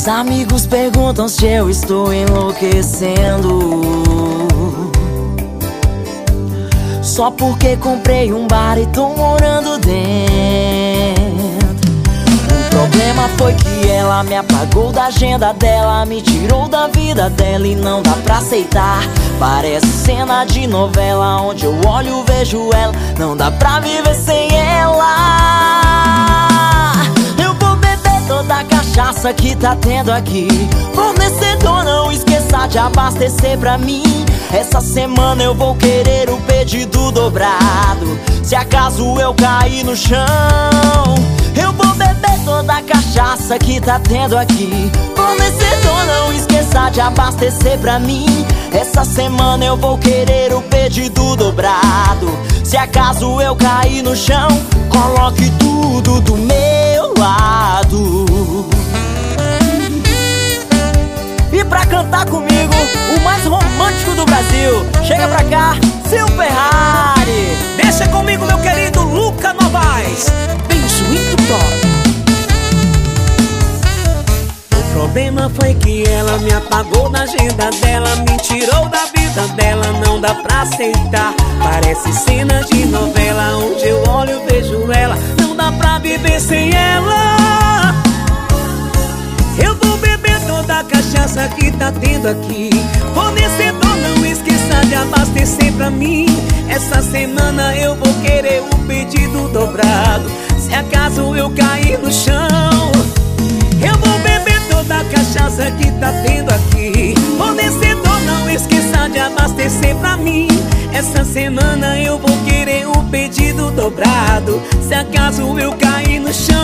Meus amigos perguntam se eu estou enlouquecendo. Só porque comprei um bar e tô morando dentro. O problema foi que ela me apagou da agenda dela, me tirou da vida dela e não dá pra aceitar. Parece cena de novela onde eu olho vejo ela, não dá pra viver sem ela. A cachaça que tá tendo aqui. Fornecedor, não esqueça de abastecer pra mim. Essa semana eu vou querer o pedido dobrado. Se acaso eu cair no chão, eu vou beber toda a cachaça que tá tendo aqui. Fornecedor, não esqueça de abastecer pra mim. Essa semana eu vou querer o pedido dobrado. Se acaso eu cair no chão, coloque tudo do meu cantar comigo, o mais romântico do Brasil, chega pra cá, seu Ferrari. Deixa comigo, meu querido Luca Novaes. Swing top. O problema foi que ela me apagou da agenda dela, me tirou da vida dela, não dá pra aceitar. Parece cena de novela, onde eu olho vejo ela, não dá pra viver sem ela. Cachaça que tá tendo aqui. Fornecedor, não esqueça de abastecer pra mim. Essa semana eu vou querer o pedido dobrado. Se acaso eu cair no chão, eu vou beber toda a cachaça que tá tendo aqui. Fornecedor, não esqueça de abastecer pra mim. Essa semana eu vou querer o pedido dobrado. Se acaso eu cair no chão,